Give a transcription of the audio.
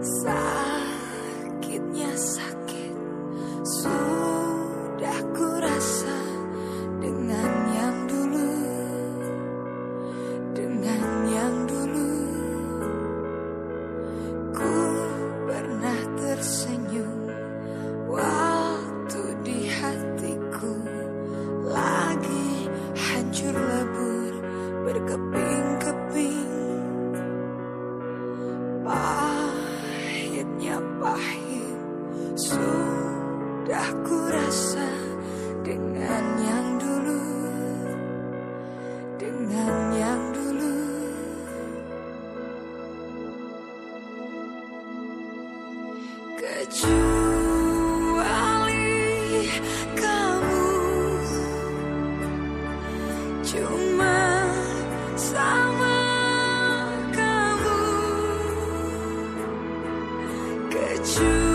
Side. rasa dengan yang dulu dengan yang dulu. Kecuali kamu cuma sama kamu. Kecuali